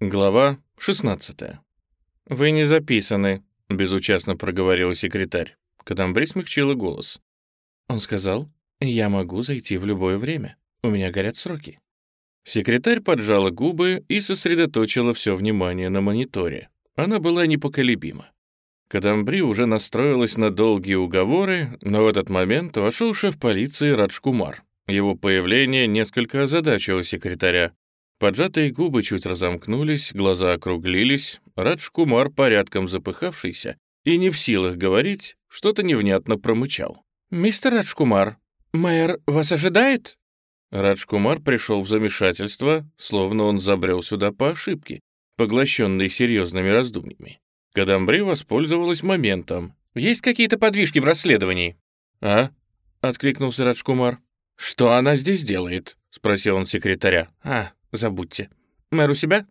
Глава 16. «Вы не записаны», — безучастно проговорила секретарь. Кадамбри смягчила голос. Он сказал, «Я могу зайти в любое время. У меня горят сроки». Секретарь поджала губы и сосредоточила все внимание на мониторе. Она была непоколебима. Кадамбри уже настроилась на долгие уговоры, но в этот момент вошел шеф полиции Раджкумар. Его появление несколько озадачило секретаря. Поджатые губы чуть разомкнулись, глаза округлились. Радж Кумар, порядком запыхавшийся и не в силах говорить, что-то невнятно промычал. «Мистер Радж Кумар, мэр вас ожидает?» Радж Кумар пришел в замешательство, словно он забрел сюда по ошибке, поглощенный серьезными раздумьями. Кадамбри воспользовалась моментом. «Есть какие-то подвижки в расследовании?» «А?» — откликнулся Радж Кумар. «Что она здесь делает?» — спросил он секретаря. «А, забудьте. Мэр у себя?»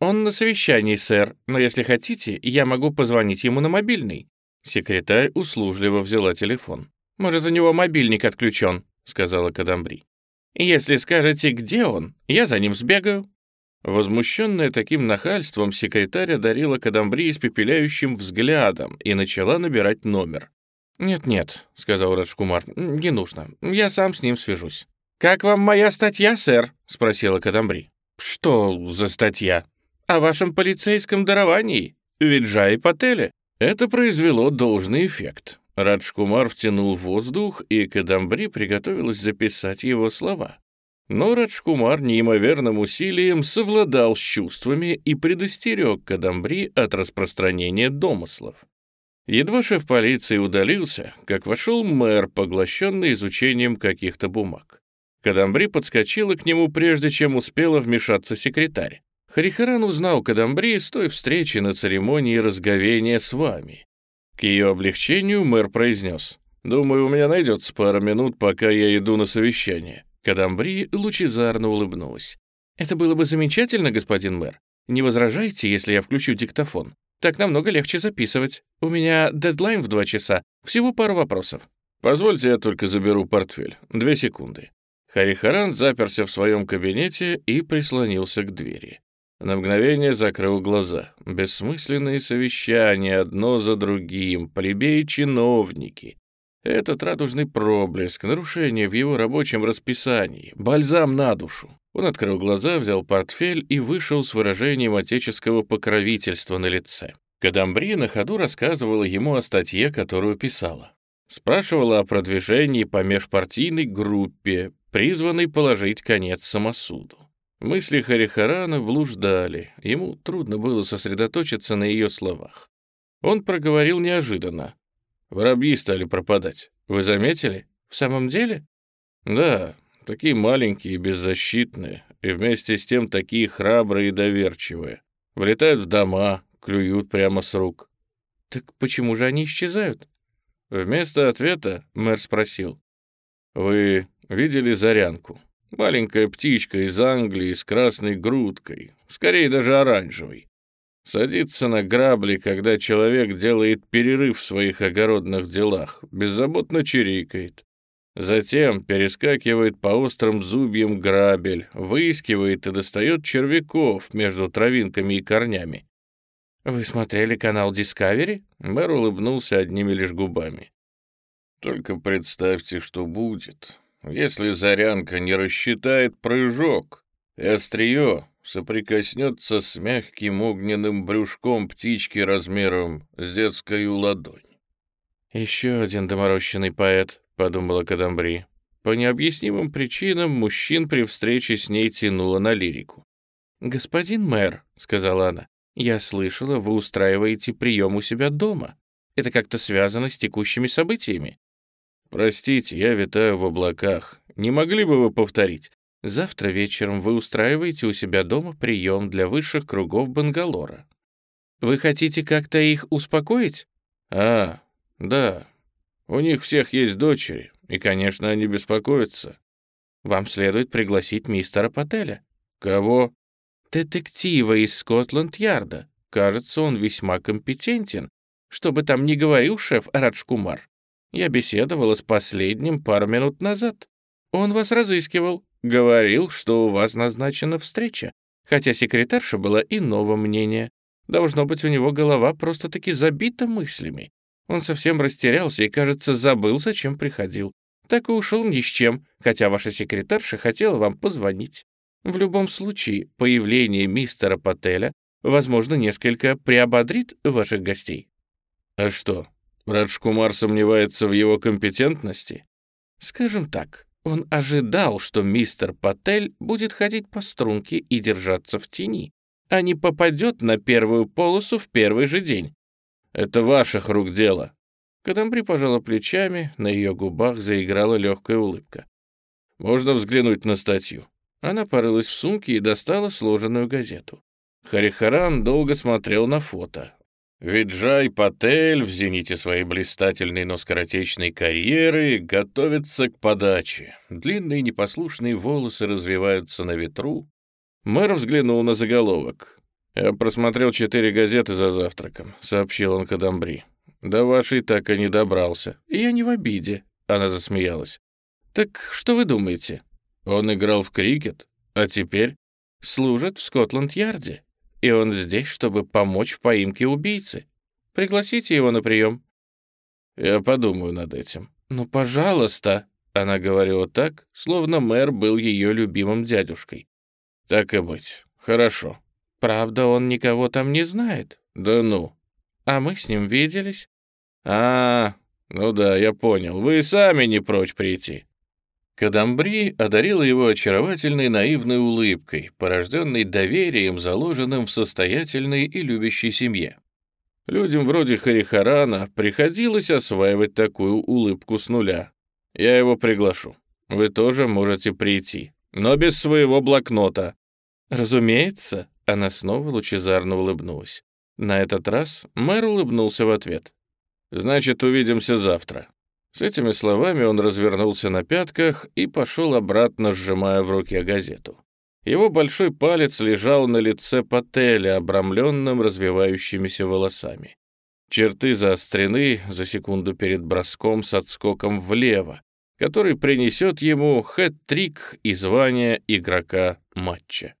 «Он на совещании, сэр, но если хотите, я могу позвонить ему на мобильный». Секретарь услужливо взяла телефон. «Может, у него мобильник отключен», — сказала Кадамбри. «Если скажете, где он, я за ним сбегаю». Возмущенная таким нахальством, секретарь одарила Кадамбри испепеляющим взглядом и начала набирать номер. «Нет-нет», — сказал Раджкумар, — «не нужно. Я сам с ним свяжусь». «Как вам моя статья, сэр?» — спросила Кадамбри. «Что за статья?» «О вашем полицейском даровании. Виджа и Пателе». Это произвело должный эффект. Раджкумар втянул воздух, и Кадамбри приготовилась записать его слова. Но Раджкумар неимоверным усилием совладал с чувствами и предостерег Кадамбри от распространения домыслов. Едва шеф полиции удалился, как вошел мэр, поглощенный изучением каких-то бумаг. Кадамбри подскочила к нему, прежде чем успела вмешаться секретарь. Харихаран узнал Кадамбри с той встречи на церемонии разговения с вами. К ее облегчению мэр произнес. «Думаю, у меня найдется пара минут, пока я иду на совещание». Кадамбри лучезарно улыбнулась. «Это было бы замечательно, господин мэр. Не возражайте, если я включу диктофон. Так намного легче записывать. У меня дедлайн в два часа. Всего пару вопросов». «Позвольте, я только заберу портфель. Две секунды». Харихаран заперся в своем кабинете и прислонился к двери. На мгновение закрыл глаза. Бессмысленные совещания одно за другим, плебеи-чиновники. Этот радужный проблеск, нарушение в его рабочем расписании, бальзам на душу. Он открыл глаза, взял портфель и вышел с выражением отеческого покровительства на лице. Кадамбри на ходу рассказывала ему о статье, которую писала. Спрашивала о продвижении по межпартийной группе, призванный положить конец самосуду. Мысли Харихарана блуждали, ему трудно было сосредоточиться на ее словах. Он проговорил неожиданно. «Воробьи стали пропадать. Вы заметили? В самом деле?» «Да, такие маленькие беззащитные, и вместе с тем такие храбрые и доверчивые. Влетают в дома, клюют прямо с рук». «Так почему же они исчезают?» Вместо ответа мэр спросил. «Вы видели зарянку? Маленькая птичка из Англии с красной грудкой, скорее даже оранжевой. Садится на грабли, когда человек делает перерыв в своих огородных делах, беззаботно чирикает. Затем перескакивает по острым зубьям грабель, выискивает и достает червяков между травинками и корнями. «Вы смотрели канал Discovery?» Мэр улыбнулся одними лишь губами. Только представьте, что будет, если зарянка не рассчитает прыжок, и острие соприкоснется с мягким огненным брюшком птички размером с детскую ладонь. «Еще один доморощенный поэт», — подумала Кадамбри. По необъяснимым причинам мужчин при встрече с ней тянуло на лирику. «Господин мэр», — сказала она, — «я слышала, вы устраиваете прием у себя дома. Это как-то связано с текущими событиями». «Простите, я витаю в облаках. Не могли бы вы повторить? Завтра вечером вы устраиваете у себя дома прием для высших кругов Бангалора. Вы хотите как-то их успокоить?» «А, да. У них всех есть дочери, и, конечно, они беспокоятся». «Вам следует пригласить мистера Пателя». «Кого?» «Детектива из Скотланд-Ярда. Кажется, он весьма компетентен. Что бы там ни говорил шеф Раджкумар, я беседовала с последним пару минут назад. Он вас разыскивал, говорил, что у вас назначена встреча. хотя секретарша была иного мнения. Должно быть, у него голова просто-таки забита мыслями. Он совсем растерялся и, кажется, забыл, зачем приходил. Так и ушел ни с чем, хотя ваша секретарша хотела вам позвонить. В любом случае, появление мистера Пателя, возможно, несколько приободрит ваших гостей. А что, Раджкумар сомневается в его компетентности? Скажем так, он ожидал, что мистер Патель будет ходить по струнке и держаться в тени, а не попадет на первую полосу в первый же день. Это ваших рук дело. Кадамбри пожала плечами, на ее губах заиграла легкая улыбка. Можно взглянуть на статью. Она порылась в сумке и достала сложенную газету. Харихаран долго смотрел на фото. Виджай Патель в зените своей блистательной, но скоротечной карьеры готовится к подаче. Длинные непослушные волосы развиваются на ветру. Мэр взглянул на заголовок. «Я просмотрел четыре газеты за завтраком», — сообщил он Кадамбри. «До вашей так и не добрался». «Я не в обиде», — она засмеялась. «Так что вы думаете?» Он играл в крикет, а теперь служит в Скотланд-Ярде, и он здесь, чтобы помочь в поимке убийцы. Пригласите его на прием». «Я подумаю над этим». «Ну, пожалуйста», — она говорила так, словно мэр был ее любимым дядюшкой. «Так и быть. Хорошо». «Правда, он никого там не знает?» «Да ну». «А мы с ним виделись». «А, ну да, я понял. Вы сами не прочь прийти». Кадамбри одарила его очаровательной наивной улыбкой, порожденной доверием, заложенным в состоятельной и любящей семье. Людям вроде Харихарана приходилось осваивать такую улыбку с нуля. Я его приглашу. Вы тоже можете прийти, но без своего блокнота. Разумеется, она снова лучезарно улыбнулась. На этот раз мэр улыбнулся в ответ. «Значит, увидимся завтра». С этими словами он развернулся на пятках и пошел обратно, сжимая в руке газету. Его большой палец лежал на лице Пателя, обрамленным развивающимися волосами. Черты заострены за секунду перед броском с отскоком влево, который принесет ему хэт-трик и звание игрока матча.